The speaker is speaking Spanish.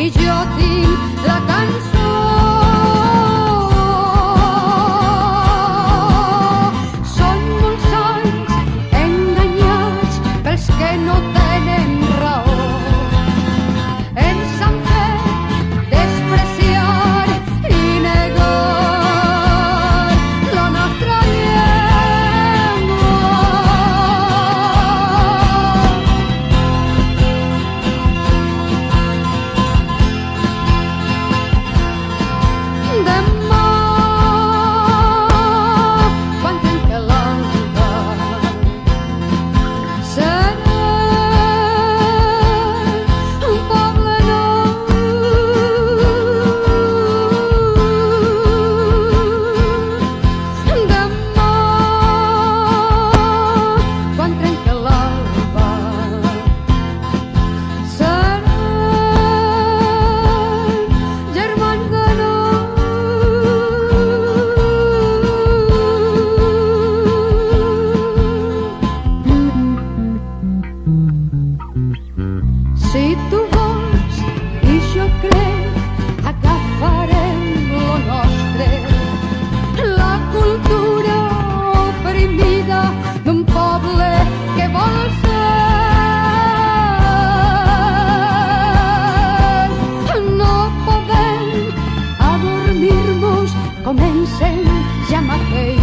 Y yo ja mateix